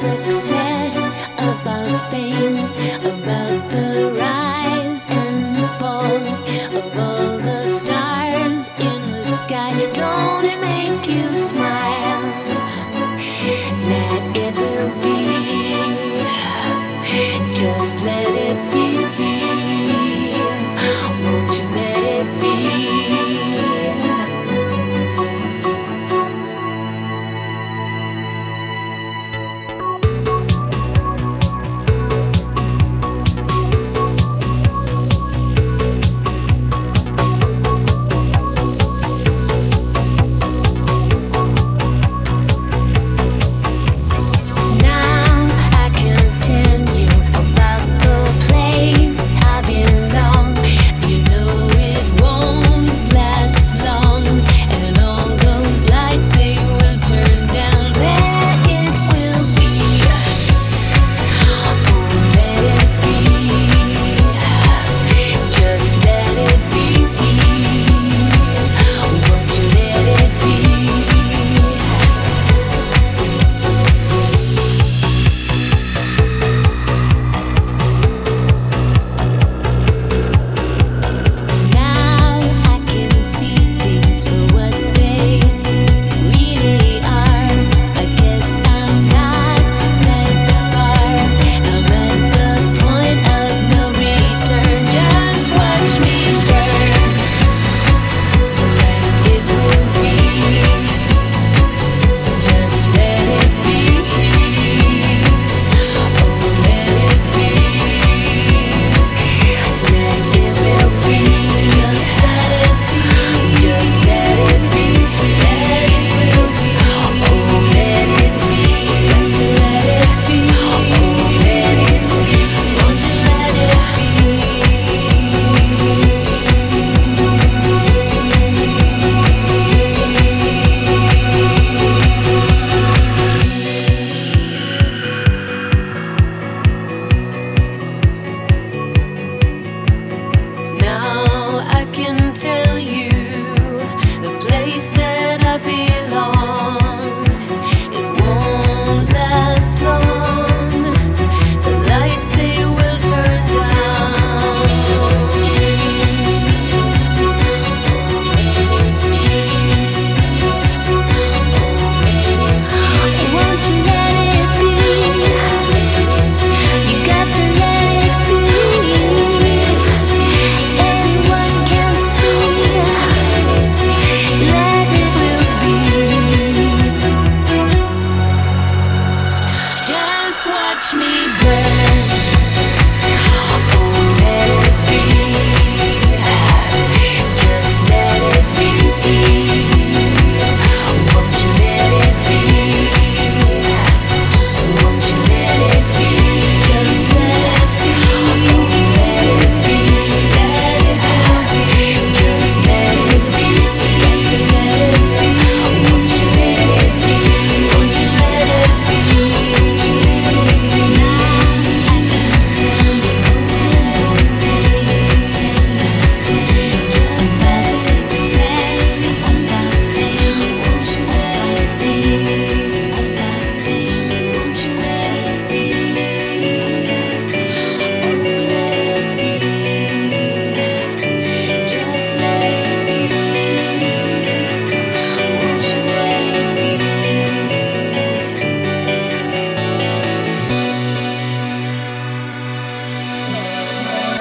success, about fame, about the rise and fall of all the stars in the sky. Don't it make you smile that it will be? Just let it be. me